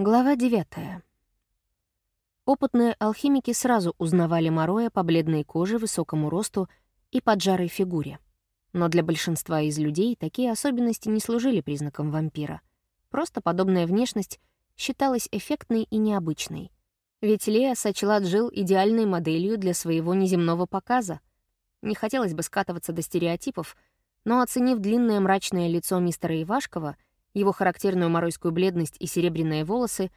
Глава 9. Опытные алхимики сразу узнавали Мороя по бледной коже, высокому росту и поджарой фигуре. Но для большинства из людей такие особенности не служили признаком вампира. Просто подобная внешность считалась эффектной и необычной. Ведь Лея сочла Джил идеальной моделью для своего неземного показа. Не хотелось бы скатываться до стереотипов, но, оценив длинное мрачное лицо мистера Ивашкова — его характерную моройскую бледность и серебряные волосы,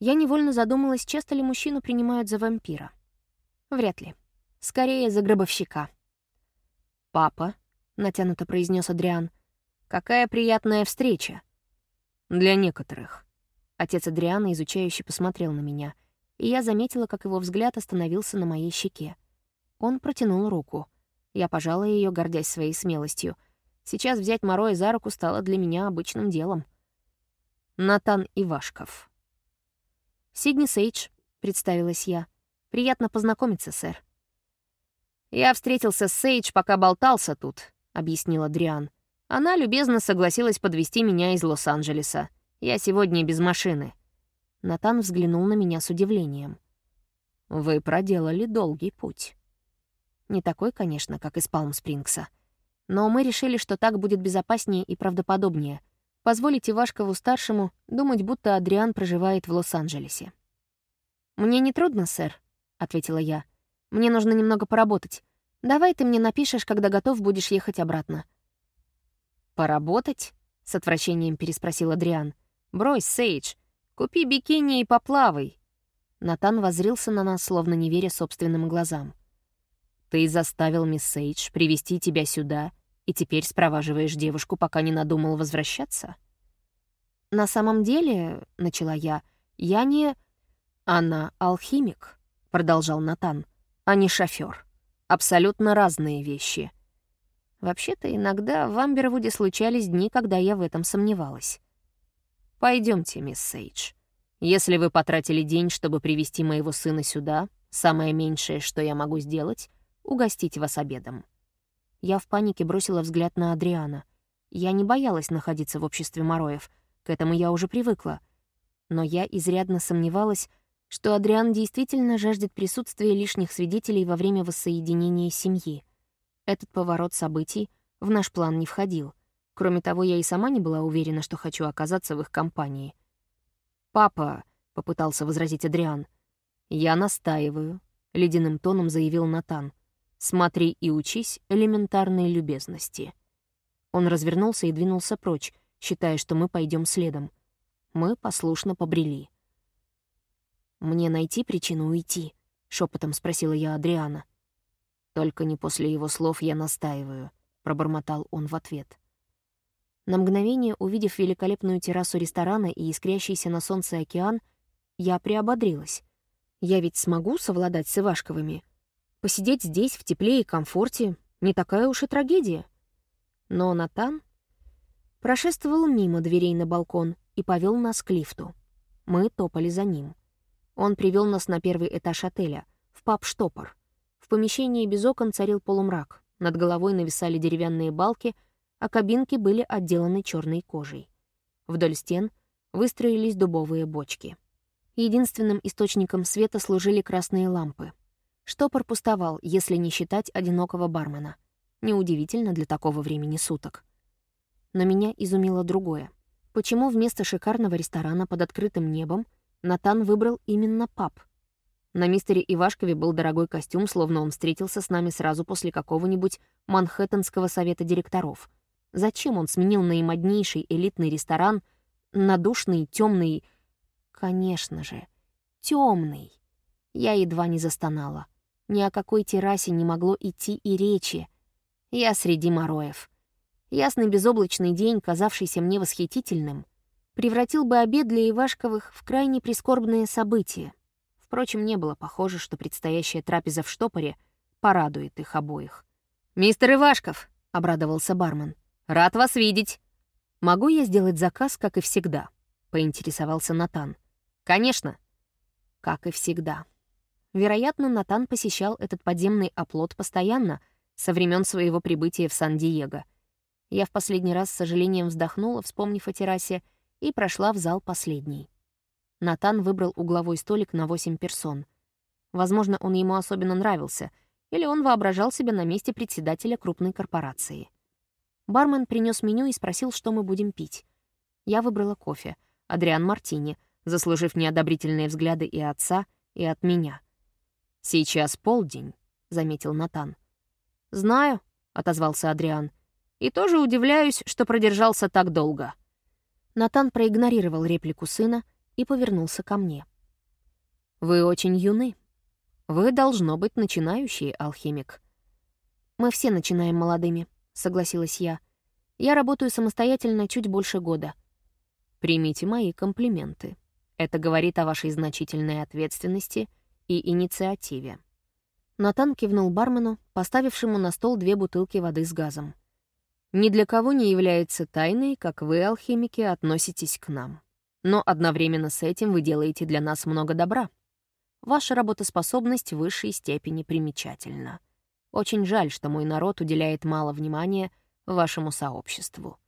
я невольно задумалась, часто ли мужчину принимают за вампира. Вряд ли. Скорее, за гробовщика. «Папа», — натянуто произнес Адриан, — «какая приятная встреча». «Для некоторых». Отец Адриана изучающе посмотрел на меня, и я заметила, как его взгляд остановился на моей щеке. Он протянул руку. Я пожала ее, гордясь своей смелостью — Сейчас взять Мороя за руку стало для меня обычным делом. Натан Ивашков. «Сидни Сейдж», — представилась я. «Приятно познакомиться, сэр». «Я встретился с Сейдж, пока болтался тут», — объяснил Адриан. «Она любезно согласилась подвести меня из Лос-Анджелеса. Я сегодня без машины». Натан взглянул на меня с удивлением. «Вы проделали долгий путь». Не такой, конечно, как из Палм-Спрингса. Но мы решили, что так будет безопаснее и правдоподобнее. Позволить Ивашкову-старшему думать, будто Адриан проживает в Лос-Анджелесе. «Мне не трудно, сэр», — ответила я. «Мне нужно немного поработать. Давай ты мне напишешь, когда готов будешь ехать обратно». «Поработать?» — с отвращением переспросил Адриан. «Брось, Сейдж. Купи бикини и поплавай». Натан возрился на нас, словно не веря собственным глазам. «Ты заставил мисс Сейдж привести тебя сюда и теперь спроваживаешь девушку, пока не надумал возвращаться?» «На самом деле, — начала я, — я не...» «Она алхимик», — продолжал Натан, — «а не шофер. Абсолютно разные вещи». Вообще-то иногда в Амбервуде случались дни, когда я в этом сомневалась. Пойдемте, мисс Сейдж. Если вы потратили день, чтобы привести моего сына сюда, самое меньшее, что я могу сделать — угостить вас обедом. Я в панике бросила взгляд на Адриана. Я не боялась находиться в обществе Мороев, к этому я уже привыкла. Но я изрядно сомневалась, что Адриан действительно жаждет присутствия лишних свидетелей во время воссоединения семьи. Этот поворот событий в наш план не входил. Кроме того, я и сама не была уверена, что хочу оказаться в их компании. «Папа», — попытался возразить Адриан, — «я настаиваю», — ледяным тоном заявил Натан. Смотри и учись элементарной любезности». Он развернулся и двинулся прочь, считая, что мы пойдем следом. Мы послушно побрели. «Мне найти причину уйти?» — шепотом спросила я Адриана. «Только не после его слов я настаиваю», — пробормотал он в ответ. На мгновение, увидев великолепную террасу ресторана и искрящийся на солнце океан, я приободрилась. Я ведь смогу совладать с Ивашковыми, Посидеть здесь в тепле и комфорте — не такая уж и трагедия. Но Натан прошествовал мимо дверей на балкон и повел нас к лифту. Мы топали за ним. Он привел нас на первый этаж отеля, в паб-штопор. В помещении без окон царил полумрак, над головой нависали деревянные балки, а кабинки были отделаны черной кожей. Вдоль стен выстроились дубовые бочки. Единственным источником света служили красные лампы, Штопор пустовал, если не считать одинокого бармена. Неудивительно для такого времени суток. Но меня изумило другое. Почему вместо шикарного ресторана под открытым небом Натан выбрал именно паб? На мистере Ивашкове был дорогой костюм, словно он встретился с нами сразу после какого-нибудь Манхэттенского совета директоров. Зачем он сменил наимоднейший элитный ресторан на душный, темный... Конечно же, темный. Я едва не застонала. Ни о какой террасе не могло идти и речи. Я среди мороев. Ясный безоблачный день, казавшийся мне восхитительным, превратил бы обед для Ивашковых в крайне прискорбное событие. Впрочем, не было похоже, что предстоящая трапеза в штопоре порадует их обоих. «Мистер Ивашков!» — обрадовался бармен. «Рад вас видеть!» «Могу я сделать заказ, как и всегда?» — поинтересовался Натан. «Конечно!» «Как и всегда». Вероятно, Натан посещал этот подземный оплот постоянно, со времен своего прибытия в Сан-Диего. Я в последний раз с сожалением вздохнула, вспомнив о террасе, и прошла в зал последний. Натан выбрал угловой столик на восемь персон. Возможно, он ему особенно нравился, или он воображал себя на месте председателя крупной корпорации. Бармен принес меню и спросил, что мы будем пить. Я выбрала кофе, Адриан Мартини, заслужив неодобрительные взгляды и отца, и от меня. «Сейчас полдень», — заметил Натан. «Знаю», — отозвался Адриан. «И тоже удивляюсь, что продержался так долго». Натан проигнорировал реплику сына и повернулся ко мне. «Вы очень юны. Вы, должно быть, начинающий алхимик». «Мы все начинаем молодыми», — согласилась я. «Я работаю самостоятельно чуть больше года». «Примите мои комплименты. Это говорит о вашей значительной ответственности и инициативе». Натан кивнул бармену, поставившему на стол две бутылки воды с газом. «Ни для кого не является тайной, как вы, алхимики, относитесь к нам. Но одновременно с этим вы делаете для нас много добра. Ваша работоспособность в высшей степени примечательна. Очень жаль, что мой народ уделяет мало внимания вашему сообществу».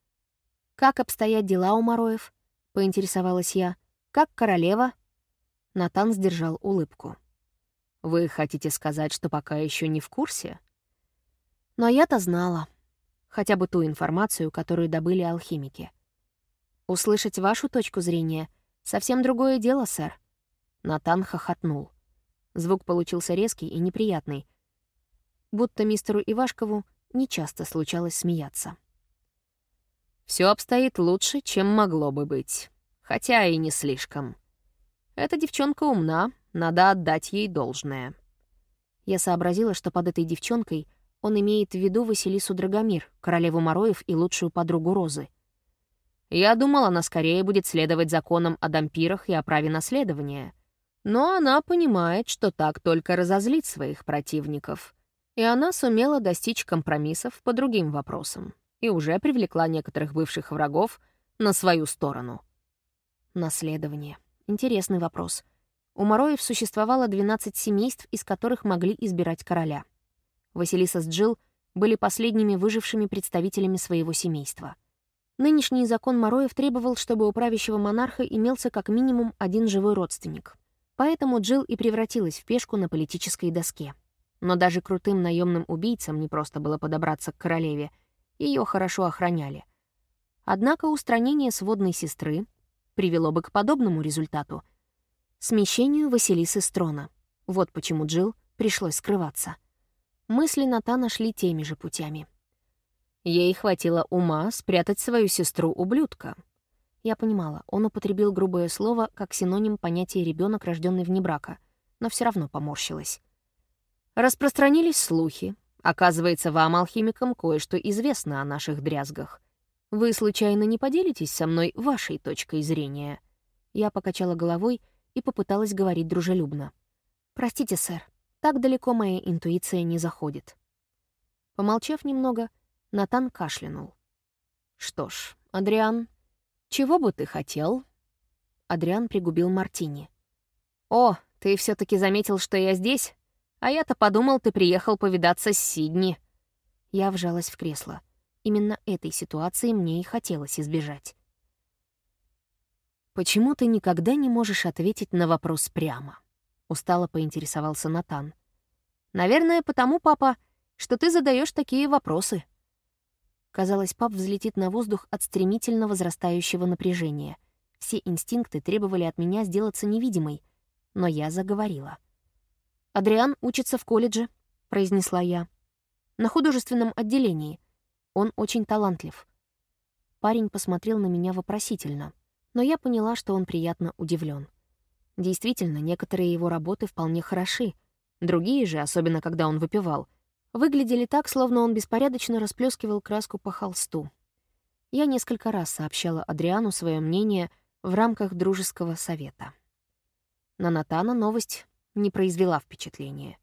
«Как обстоят дела у Мороев?» — поинтересовалась я. «Как королева?» Натан сдержал улыбку. Вы хотите сказать, что пока еще не в курсе? Но я-то знала. Хотя бы ту информацию, которую добыли алхимики. Услышать вашу точку зрения — совсем другое дело, сэр. Натан хохотнул. Звук получился резкий и неприятный. Будто мистеру Ивашкову нечасто случалось смеяться. Все обстоит лучше, чем могло бы быть. Хотя и не слишком. Эта девчонка умна, надо отдать ей должное. Я сообразила, что под этой девчонкой он имеет в виду Василису Драгомир, королеву Мороев и лучшую подругу Розы. Я думала, она скорее будет следовать законам о дампирах и о праве наследования. Но она понимает, что так только разозлит своих противников. И она сумела достичь компромиссов по другим вопросам и уже привлекла некоторых бывших врагов на свою сторону. Наследование. Интересный вопрос. У Мороев существовало 12 семейств, из которых могли избирать короля. Василиса с Джилл были последними выжившими представителями своего семейства. Нынешний закон Мороев требовал, чтобы у правящего монарха имелся как минимум один живой родственник. Поэтому Джилл и превратилась в пешку на политической доске. Но даже крутым наемным убийцам не просто было подобраться к королеве, ее хорошо охраняли. Однако устранение сводной сестры привело бы к подобному результату — смещению Василисы с трона. Вот почему Джил пришлось скрываться. Мысли Натана шли теми же путями. Ей хватило ума спрятать свою сестру-ублюдка. Я понимала, он употребил грубое слово как синоним понятия ребенок, рожденный вне брака, но все равно поморщилась. Распространились слухи. Оказывается, вам, алхимикам, кое-что известно о наших дрязгах. Вы случайно не поделитесь со мной вашей точкой зрения? Я покачала головой и попыталась говорить дружелюбно. «Простите, сэр, так далеко моя интуиция не заходит». Помолчав немного, Натан кашлянул. «Что ж, Адриан, чего бы ты хотел?» Адриан пригубил мартини. «О, ты все таки заметил, что я здесь? А я-то подумал, ты приехал повидаться с Сидни». Я вжалась в кресло. Именно этой ситуации мне и хотелось избежать. «Почему ты никогда не можешь ответить на вопрос прямо?» — устало поинтересовался Натан. «Наверное, потому, папа, что ты задаешь такие вопросы». Казалось, пап взлетит на воздух от стремительно возрастающего напряжения. Все инстинкты требовали от меня сделаться невидимой, но я заговорила. «Адриан учится в колледже», — произнесла я. «На художественном отделении. Он очень талантлив». Парень посмотрел на меня вопросительно — но я поняла, что он приятно удивлен. Действительно, некоторые его работы вполне хороши, другие же, особенно когда он выпивал, выглядели так, словно он беспорядочно расплескивал краску по холсту. Я несколько раз сообщала Адриану свое мнение в рамках дружеского совета. На Натана новость не произвела впечатления.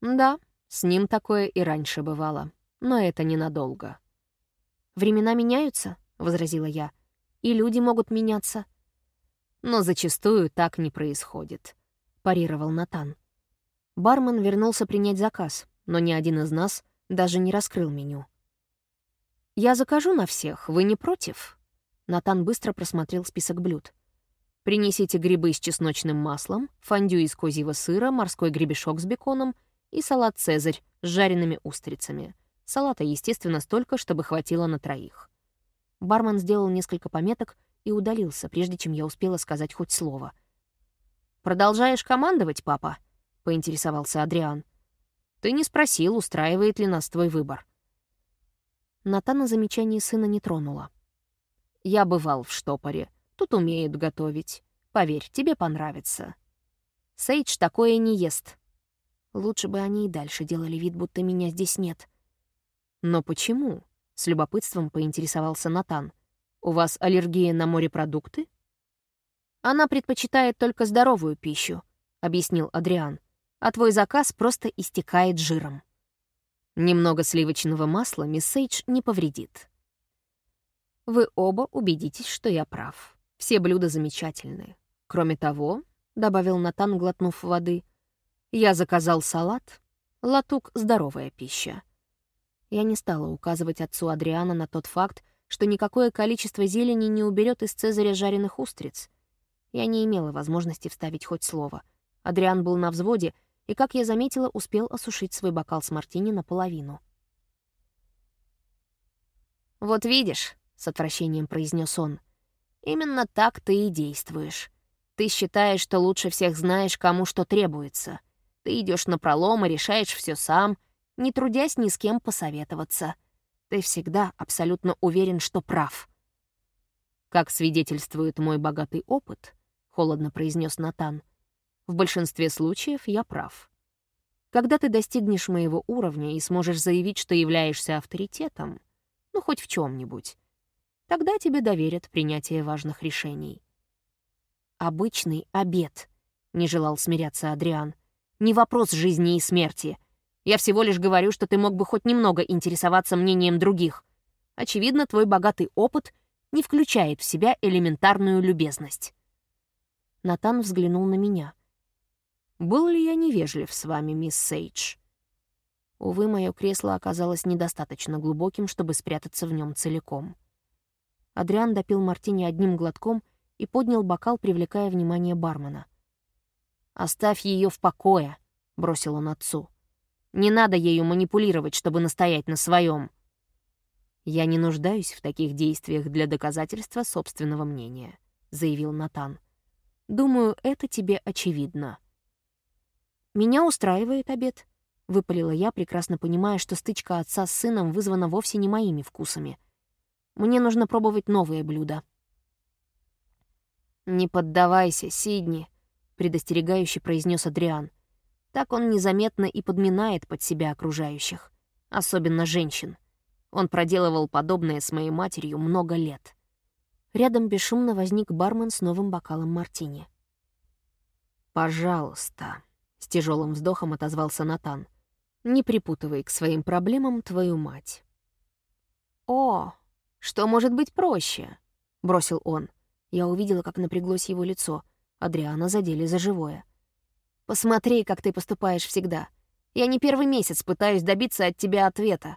Да, с ним такое и раньше бывало, но это ненадолго. «Времена меняются», — возразила я, — и люди могут меняться. Но зачастую так не происходит, парировал Натан. Бармен вернулся принять заказ, но ни один из нас даже не раскрыл меню. «Я закажу на всех, вы не против?» Натан быстро просмотрел список блюд. Принесите грибы с чесночным маслом, фондю из козьего сыра, морской гребешок с беконом и салат «Цезарь» с жареными устрицами. Салата, естественно, столько, чтобы хватило на троих. Бармен сделал несколько пометок и удалился, прежде чем я успела сказать хоть слово. «Продолжаешь командовать, папа?» — поинтересовался Адриан. «Ты не спросил, устраивает ли нас твой выбор». Натана замечание сына не тронула. «Я бывал в штопоре. Тут умеют готовить. Поверь, тебе понравится». Сейдж такое не ест. Лучше бы они и дальше делали вид, будто меня здесь нет. «Но почему?» — с любопытством поинтересовался Натан. «У вас аллергия на морепродукты?» «Она предпочитает только здоровую пищу», — объяснил Адриан. «А твой заказ просто истекает жиром». Немного сливочного масла мисс Сейдж не повредит. Вы оба убедитесь, что я прав. Все блюда замечательные. Кроме того, — добавил Натан, глотнув воды, — я заказал салат. Латук — здоровая пища. Я не стала указывать отцу Адриана на тот факт, что никакое количество зелени не уберет из Цезаря жареных устриц. Я не имела возможности вставить хоть слово. Адриан был на взводе — и, как я заметила, успел осушить свой бокал с мартини наполовину. «Вот видишь», — с отвращением произнес он, — «именно так ты и действуешь. Ты считаешь, что лучше всех знаешь, кому что требуется. Ты идешь на пролом и решаешь все сам, не трудясь ни с кем посоветоваться. Ты всегда абсолютно уверен, что прав». «Как свидетельствует мой богатый опыт», — холодно произнес Натан, — в большинстве случаев я прав. Когда ты достигнешь моего уровня и сможешь заявить, что являешься авторитетом, ну, хоть в чем нибудь тогда тебе доверят принятие важных решений. «Обычный обед», — не желал смиряться Адриан. «Не вопрос жизни и смерти. Я всего лишь говорю, что ты мог бы хоть немного интересоваться мнением других. Очевидно, твой богатый опыт не включает в себя элементарную любезность». Натан взглянул на меня — был ли я невежлив с вами, мисс Сейдж? Увы, мое кресло оказалось недостаточно глубоким, чтобы спрятаться в нем целиком. Адриан допил мартини одним глотком и поднял бокал, привлекая внимание бармена. «Оставь ее в покое», — бросил он отцу. «Не надо ею манипулировать, чтобы настоять на своем. «Я не нуждаюсь в таких действиях для доказательства собственного мнения», — заявил Натан. «Думаю, это тебе очевидно». «Меня устраивает обед», — выпалила я, прекрасно понимая, что стычка отца с сыном вызвана вовсе не моими вкусами. «Мне нужно пробовать новые блюда». «Не поддавайся, Сидни», — предостерегающе произнес Адриан. Так он незаметно и подминает под себя окружающих, особенно женщин. Он проделывал подобное с моей матерью много лет. Рядом бесшумно возник бармен с новым бокалом мартини. «Пожалуйста», с тяжелым вздохом отозвался Натан. «Не припутывай к своим проблемам твою мать». «О, что может быть проще?» — бросил он. Я увидела, как напряглось его лицо. Адриана задели за живое. «Посмотри, как ты поступаешь всегда. Я не первый месяц пытаюсь добиться от тебя ответа.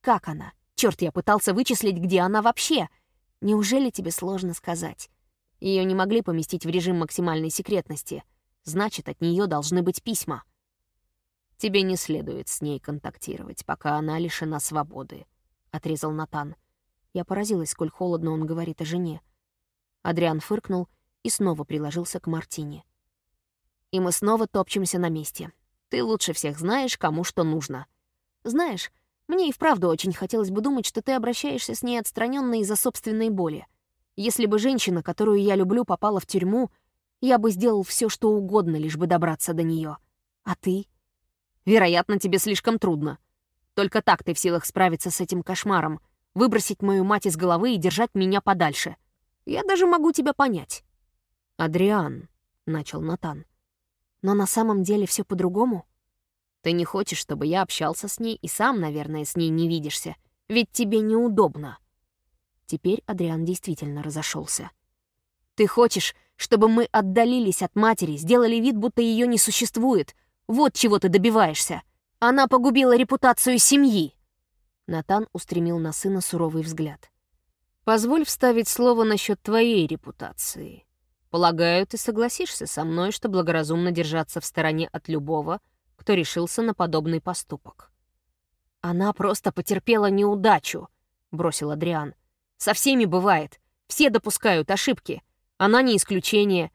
Как она? Черт, я пытался вычислить, где она вообще. Неужели тебе сложно сказать? Ее не могли поместить в режим максимальной секретности — Значит, от нее должны быть письма. Тебе не следует с ней контактировать, пока она лишена свободы, — отрезал Натан. Я поразилась, сколь холодно он говорит о жене. Адриан фыркнул и снова приложился к Мартине. И мы снова топчемся на месте. Ты лучше всех знаешь, кому что нужно. Знаешь, мне и вправду очень хотелось бы думать, что ты обращаешься с ней отстраненно из-за собственной боли. Если бы женщина, которую я люблю, попала в тюрьму, я бы сделал все, что угодно, лишь бы добраться до нее. А ты? Вероятно, тебе слишком трудно. Только так ты в силах справиться с этим кошмаром, выбросить мою мать из головы и держать меня подальше. Я даже могу тебя понять. «Адриан», — начал Натан. «Но на самом деле все по-другому? Ты не хочешь, чтобы я общался с ней и сам, наверное, с ней не видишься, ведь тебе неудобно». Теперь Адриан действительно разошелся. «Ты хочешь, чтобы мы отдалились от матери, сделали вид, будто ее не существует. Вот чего ты добиваешься. Она погубила репутацию семьи. Натан устремил на сына суровый взгляд. «Позволь вставить слово насчет твоей репутации. Полагаю, ты согласишься со мной, что благоразумно держаться в стороне от любого, кто решился на подобный поступок. «Она просто потерпела неудачу», — бросил Адриан. «Со всеми бывает. Все допускают ошибки. Она не исключение.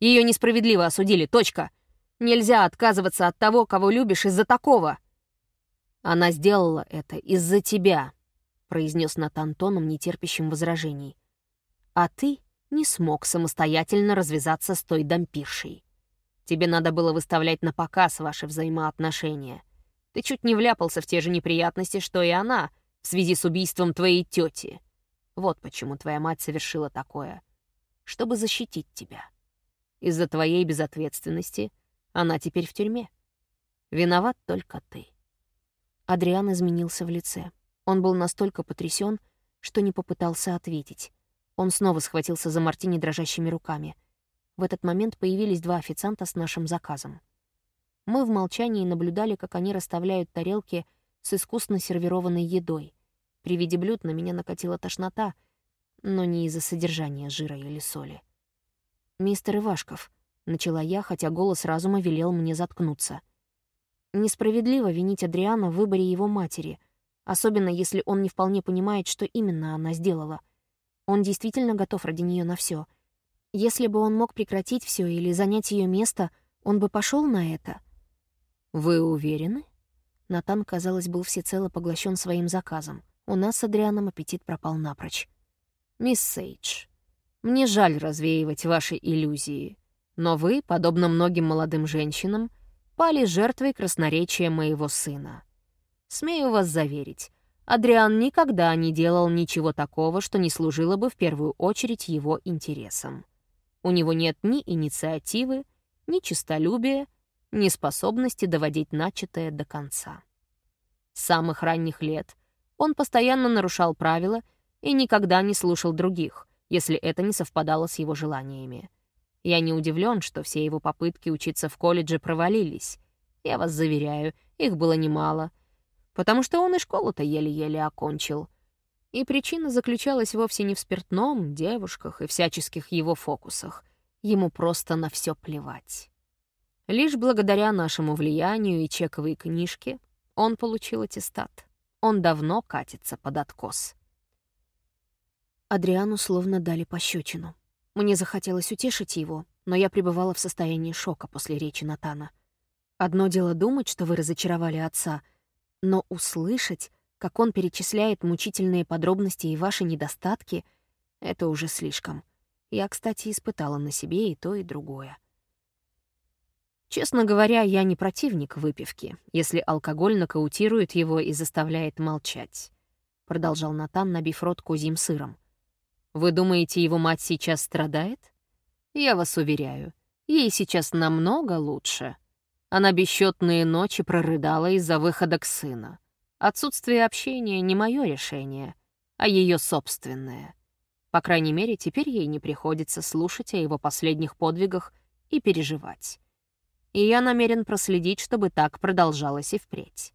Ее несправедливо осудили, точка. Нельзя отказываться от того, кого любишь из-за такого». «Она сделала это из-за тебя», — произнес Натан тоном, нетерпящим возражений. «А ты не смог самостоятельно развязаться с той дампиршей. Тебе надо было выставлять на показ ваши взаимоотношения. Ты чуть не вляпался в те же неприятности, что и она, в связи с убийством твоей тети. Вот почему твоя мать совершила такое. Чтобы защитить тебя. Из-за твоей безответственности она теперь в тюрьме. Виноват только ты. Адриан изменился в лице. Он был настолько потрясен, что не попытался ответить. Он снова схватился за мартини дрожащими руками. В этот момент появились два официанта с нашим заказом. Мы в молчании наблюдали, как они расставляют тарелки с искусно сервированной едой. При виде блюд на меня накатила тошнота, но не из-за содержания жира или соли. «Мистер Ивашков», — начала я, хотя голос разума велел мне заткнуться. Несправедливо винить Адриана в выборе его матери, особенно если он не вполне понимает, что именно она сделала — он действительно готов ради нее на все. Если бы он мог прекратить все или занять ее место, он бы пошел на это. «Вы уверены?» Натан, казалось, был всецело поглощен своим заказом. У нас с Адрианом аппетит пропал напрочь. «Мисс Сейдж, мне жаль развеивать ваши иллюзии, но вы, подобно многим молодым женщинам, пали жертвой красноречия моего сына. Смею вас заверить, Адриан никогда не делал ничего такого, что не служило бы в первую очередь его интересам. У него нет ни инициативы, ни честолюбия, ни способности доводить начатое до конца. С самых ранних лет он постоянно нарушал правила и никогда не слушал других, если это не совпадало с его желаниями. Я не удивлен, что все его попытки учиться в колледже провалились. Я вас заверяю, их было немало — потому что он и школу-то еле-еле окончил. И причина заключалась вовсе не в спиртном, девушках и всяческих его фокусах. Ему просто на все плевать. Лишь благодаря нашему влиянию и чековой книжке он получил аттестат. Он давно катится под откос. Адриану словно дали пощечину. Мне захотелось утешить его, но я пребывала в состоянии шока после речи Натана. Одно дело думать, что вы разочаровали отца — но услышать, как он перечисляет мучительные подробности и ваши недостатки, это уже слишком. Я, кстати, испытала на себе и то, и другое. Честно говоря, я не противник выпивки, если алкоголь нокаутирует его и заставляет молчать. Продолжал Натан, набив рот козьим сыром. Вы думаете, его мать сейчас страдает? Я вас уверяю, ей сейчас намного лучше. Она бесчетные ночи прорыдала из-за выхода к сына. Отсутствие общения не мое решение, а ее собственное. По крайней мере, теперь ей не приходится слушать о его последних подвигах и переживать. И я намерен проследить, чтобы так продолжалось и впредь.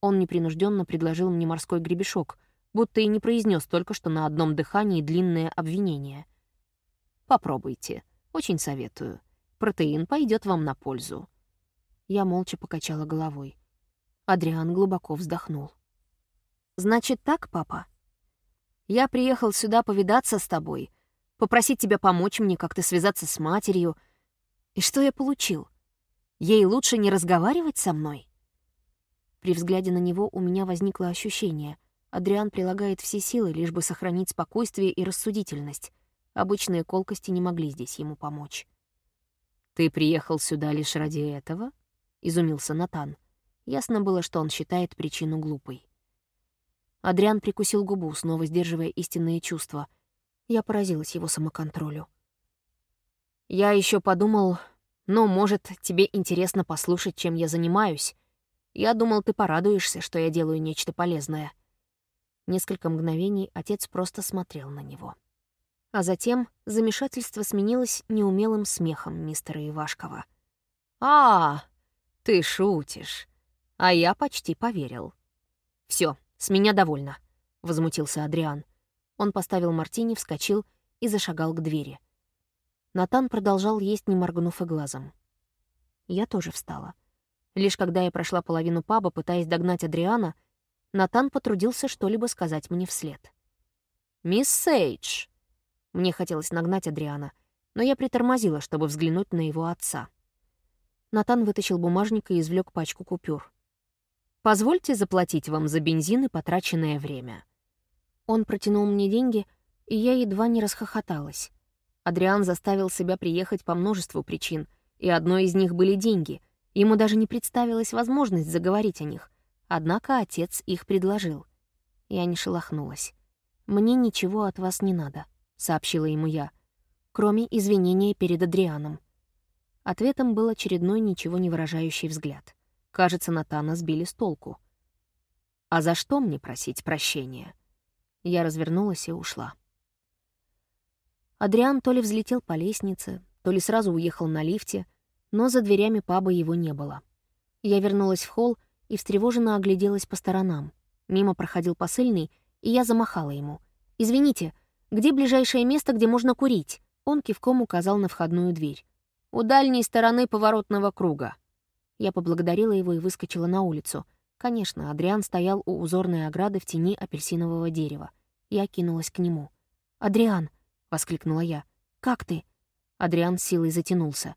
Он непринужденно предложил мне морской гребешок, будто и не произнес только что на одном дыхании длинное обвинение. «Попробуйте. Очень советую. Протеин пойдет вам на пользу. Я молча покачала головой. Адриан глубоко вздохнул. «Значит так, папа? Я приехал сюда повидаться с тобой, попросить тебя помочь мне как-то связаться с матерью. И что я получил? Ей лучше не разговаривать со мной?» При взгляде на него у меня возникло ощущение. Адриан прилагает все силы, лишь бы сохранить спокойствие и рассудительность. Обычные колкости не могли здесь ему помочь. «Ты приехал сюда лишь ради этого?» Изумился Натан. Ясно было, что он считает причину глупой. Адриан прикусил губу, снова сдерживая истинные чувства. Я поразилась его самоконтролю. «Я еще подумал, ну, может, тебе интересно послушать, чем я занимаюсь. Я думал, ты порадуешься, что я делаю нечто полезное». Несколько мгновений отец просто смотрел на него. А затем замешательство сменилось неумелым смехом мистера Ивашкова. «А, «Ты шутишь». А я почти поверил. Все, с меня довольно», — возмутился Адриан. Он поставил мартини, вскочил и зашагал к двери. Натан продолжал есть, не моргнув и глазом. Я тоже встала. Лишь когда я прошла половину паба, пытаясь догнать Адриана, Натан потрудился что-либо сказать мне вслед. «Мисс Сейдж!» Мне хотелось нагнать Адриана, но я притормозила, чтобы взглянуть на его отца. Натан вытащил бумажник и извлек пачку купюр. «Позвольте заплатить вам за бензин и потраченное время». Он протянул мне деньги, и я едва не расхохоталась. Адриан заставил себя приехать по множеству причин, и одной из них были деньги. Ему даже не представилась возможность заговорить о них. Однако отец их предложил. Я не шелохнулась. «Мне ничего от вас не надо», — сообщила ему я, кроме извинения перед Адрианом. Ответом был очередной ничего не выражающий взгляд. Кажется, Натана сбили с толку. «А за что мне просить прощения?» Я развернулась и ушла. Адриан то ли взлетел по лестнице, то ли сразу уехал на лифте, но за дверями паба его не было. Я вернулась в холл и встревоженно огляделась по сторонам. Мимо проходил посыльный, и я замахала ему. «Извините, где ближайшее место, где можно курить?» Он кивком указал на входную дверь. «У дальней стороны поворотного круга». Я поблагодарила его и выскочила на улицу. Конечно, Адриан стоял у узорной ограды в тени апельсинового дерева. Я кинулась к нему. «Адриан!» — воскликнула я. «Как ты?» Адриан силой затянулся.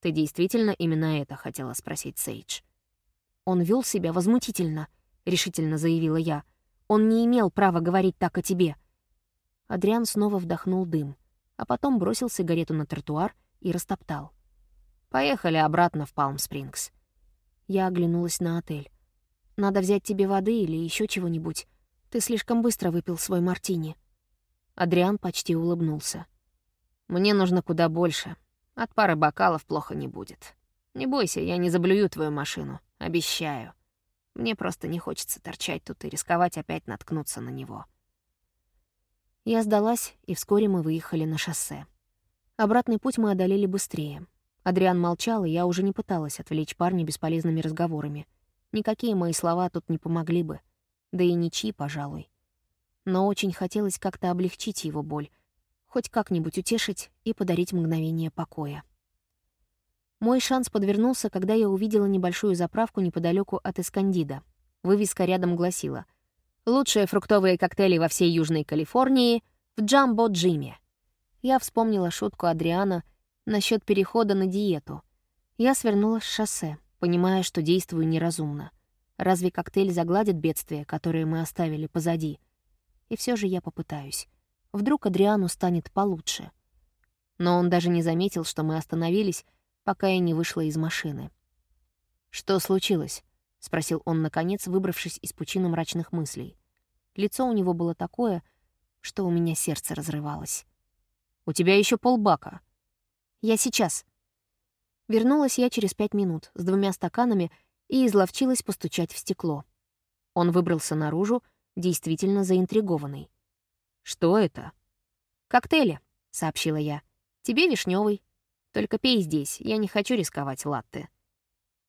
«Ты действительно именно это хотела спросить, Сейдж?» «Он вел себя возмутительно», — решительно заявила я. «Он не имел права говорить так о тебе». Адриан снова вдохнул дым, а потом бросил сигарету на тротуар и растоптал. «Поехали обратно в Палм-Спрингс». Я оглянулась на отель. «Надо взять тебе воды или еще чего-нибудь. Ты слишком быстро выпил свой мартини». Адриан почти улыбнулся. «Мне нужно куда больше. От пары бокалов плохо не будет. Не бойся, я не заблюю твою машину. Обещаю. Мне просто не хочется торчать тут и рисковать опять наткнуться на него». Я сдалась, и вскоре мы выехали на шоссе. Обратный путь мы одолели быстрее. Адриан молчал, и я уже не пыталась отвлечь парня бесполезными разговорами. Никакие мои слова тут не помогли бы. Да и ничьи, пожалуй но очень хотелось как-то облегчить его боль, хоть как-нибудь утешить и подарить мгновение покоя. Мой шанс подвернулся, когда я увидела небольшую заправку неподалеку от Эскандида. Вывеска рядом гласила «Лучшие фруктовые коктейли во всей Южной Калифорнии в Джамбо Джиме». Я вспомнила шутку Адриана насчет перехода на диету. Я свернула с шоссе, понимая, что действую неразумно. Разве коктейль загладит бедствие, которое мы оставили позади — и все же я попытаюсь. Вдруг Адриану станет получше. Но он даже не заметил, что мы остановились, пока я не вышла из машины. «Что случилось?» — спросил он, наконец, выбравшись из пучины мрачных мыслей. Лицо у него было такое, что у меня сердце разрывалось. «У тебя еще полбака». «Я сейчас». Вернулась я через пять минут с двумя стаканами и изловчилась постучать в стекло. Он выбрался наружу, действительно заинтригованный. «Что это?» «Коктейли», — сообщила я. «Тебе вишневый. Только пей здесь, я не хочу рисковать латте».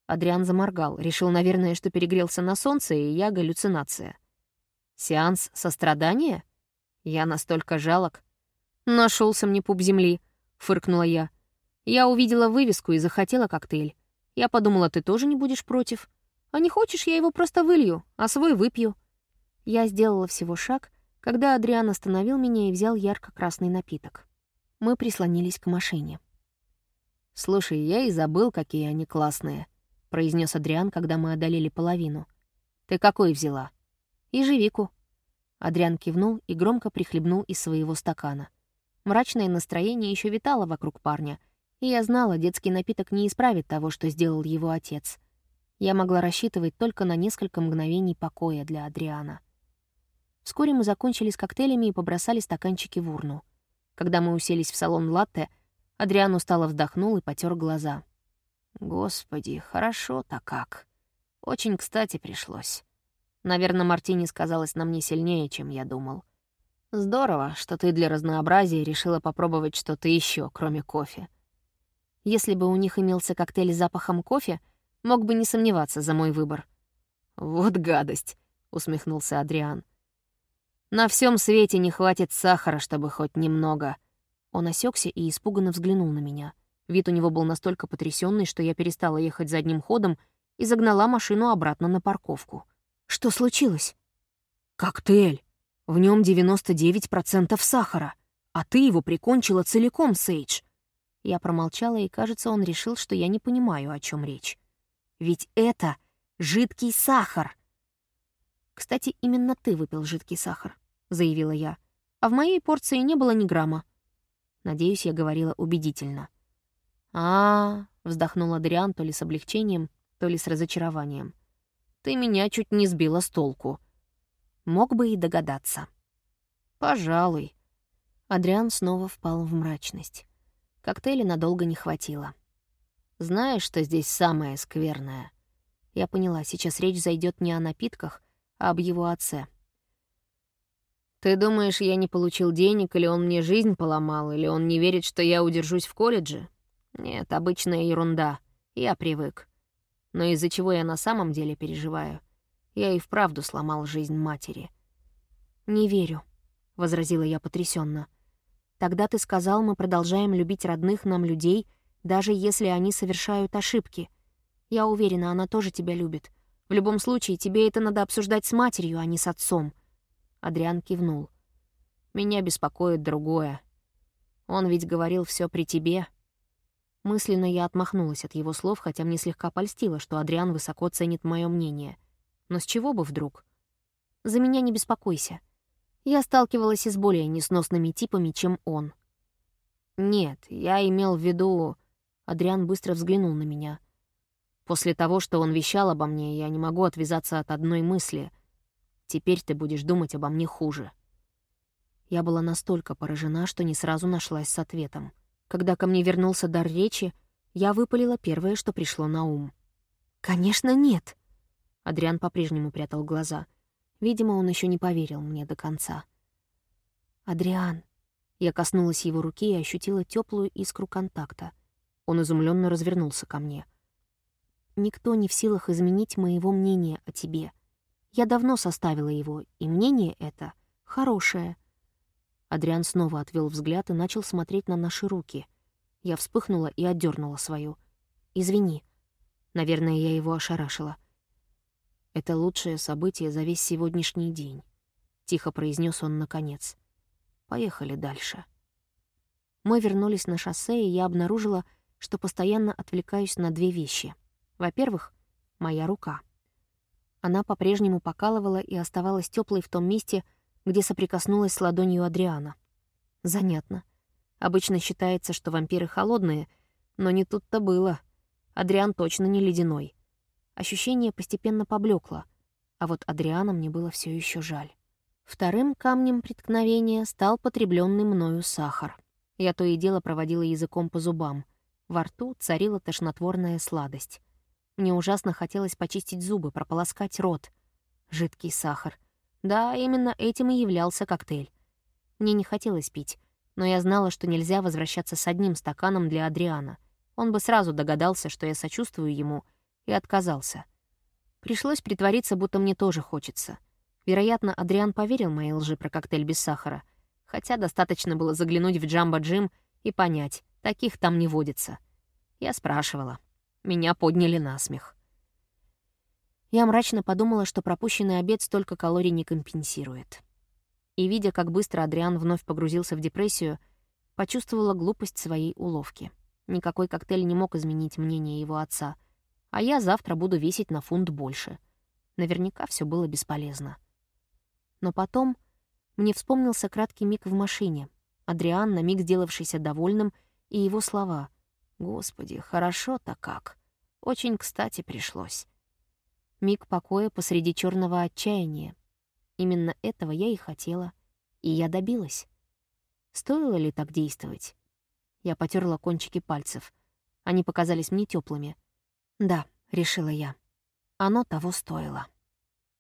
Адриан заморгал, решил, наверное, что перегрелся на солнце, и я галлюцинация. «Сеанс сострадания?» Я настолько жалок. Нашелся мне пуп земли», — фыркнула я. Я увидела вывеску и захотела коктейль. Я подумала, ты тоже не будешь против. А не хочешь, я его просто вылью, а свой выпью. Я сделала всего шаг, когда Адриан остановил меня и взял ярко-красный напиток. Мы прислонились к машине. «Слушай, я и забыл, какие они классные», — произнес Адриан, когда мы одолели половину. «Ты какой взяла?» «Ежевику». Адриан кивнул и громко прихлебнул из своего стакана. Мрачное настроение еще витало вокруг парня, и я знала, детский напиток не исправит того, что сделал его отец. Я могла рассчитывать только на несколько мгновений покоя для Адриана. Вскоре мы закончили с коктейлями и побросали стаканчики в урну. Когда мы уселись в салон латте, Адриан устало вздохнул и потер глаза. «Господи, хорошо-то как. Очень кстати пришлось. Наверное, Мартини сказалось на мне сильнее, чем я думал. Здорово, что ты для разнообразия решила попробовать что-то еще, кроме кофе. Если бы у них имелся коктейль с запахом кофе, мог бы не сомневаться за мой выбор». «Вот гадость», — усмехнулся Адриан. На всем свете не хватит сахара, чтобы хоть немного. Он осекся и испуганно взглянул на меня. Вид у него был настолько потрясенный, что я перестала ехать задним ходом и загнала машину обратно на парковку. «Что случилось?» «Коктейль. В нем 99% сахара. А ты его прикончила целиком, Сейдж». Я промолчала, и, кажется, он решил, что я не понимаю, о чем речь. «Ведь это жидкий сахар!» «Кстати, именно ты выпил жидкий сахар», — заявила я. «А в моей порции не было ни грамма». Надеюсь, я говорила убедительно. а, -а, -а вздохнул Адриан то ли с облегчением, то ли с разочарованием. «Ты меня чуть не сбила с толку». Мог бы и догадаться. «Пожалуй». Адриан снова впал в мрачность. Коктейля надолго не хватило. «Знаешь, что здесь самое скверное?» Я поняла, сейчас речь зайдет не о напитках, а об его отце. «Ты думаешь, я не получил денег, или он мне жизнь поломал, или он не верит, что я удержусь в колледже? Нет, обычная ерунда. Я привык. Но из-за чего я на самом деле переживаю? Я и вправду сломал жизнь матери». «Не верю», — возразила я потрясенно. «Тогда ты сказал, мы продолжаем любить родных нам людей, даже если они совершают ошибки. Я уверена, она тоже тебя любит. В любом случае, тебе это надо обсуждать с матерью, а не с отцом». Адриан кивнул. «Меня беспокоит другое. Он ведь говорил все при тебе». Мысленно я отмахнулась от его слов, хотя мне слегка польстило, что Адриан высоко ценит мое мнение. Но с чего бы вдруг? «За меня не беспокойся. Я сталкивалась и с более несносными типами, чем он». «Нет, я имел в виду...» Адриан быстро взглянул на меня. После того, что он вещал обо мне, я не могу отвязаться от одной мысли. Теперь ты будешь думать обо мне хуже. Я была настолько поражена, что не сразу нашлась с ответом. Когда ко мне вернулся дар речи, я выпалила первое, что пришло на ум. «Конечно, нет!» Адриан по-прежнему прятал глаза. Видимо, он еще не поверил мне до конца. «Адриан!» Я коснулась его руки и ощутила теплую искру контакта. Он изумленно развернулся ко мне — Никто не в силах изменить моего мнения о тебе. Я давно составила его, и мнение это хорошее. Адриан снова отвел взгляд и начал смотреть на наши руки. Я вспыхнула и отдернула свою. «Извини». Наверное, я его ошарашила. «Это лучшее событие за весь сегодняшний день», — тихо произнес он наконец. «Поехали дальше». Мы вернулись на шоссе, и я обнаружила, что постоянно отвлекаюсь на две вещи — во-первых, моя рука. Она по-прежнему покалывала и оставалась теплой в том месте, где соприкоснулась с ладонью Адриана. Занятно. Обычно считается, что вампиры холодные, но не тут-то было. Адриан точно не ледяной. Ощущение постепенно поблекло, а вот Адриана мне было все еще жаль. Вторым камнем преткновения стал потребленный мною сахар. Я то и дело проводила языком по зубам. Во рту царила тошнотворная сладость. Мне ужасно хотелось почистить зубы, прополоскать рот. Жидкий сахар. Да, именно этим и являлся коктейль. Мне не хотелось пить, но я знала, что нельзя возвращаться с одним стаканом для Адриана. Он бы сразу догадался, что я сочувствую ему, и отказался. Пришлось притвориться, будто мне тоже хочется. Вероятно, Адриан поверил моей лжи про коктейль без сахара, хотя достаточно было заглянуть в Джамбо-Джим и понять, таких там не водится. Я спрашивала. Меня подняли на смех. Я мрачно подумала, что пропущенный обед столько калорий не компенсирует. И, видя, как быстро Адриан вновь погрузился в депрессию, почувствовала глупость своей уловки. Никакой коктейль не мог изменить мнение его отца, а я завтра буду весить на фунт больше. Наверняка все было бесполезно. Но потом мне вспомнился краткий миг в машине, Адриан, на миг сделавшийся довольным, и его слова — Господи, хорошо-то как. Очень кстати пришлось. Миг покоя посреди черного отчаяния. Именно этого я и хотела. И я добилась. Стоило ли так действовать? Я потерла кончики пальцев. Они показались мне теплыми. Да, решила я. Оно того стоило.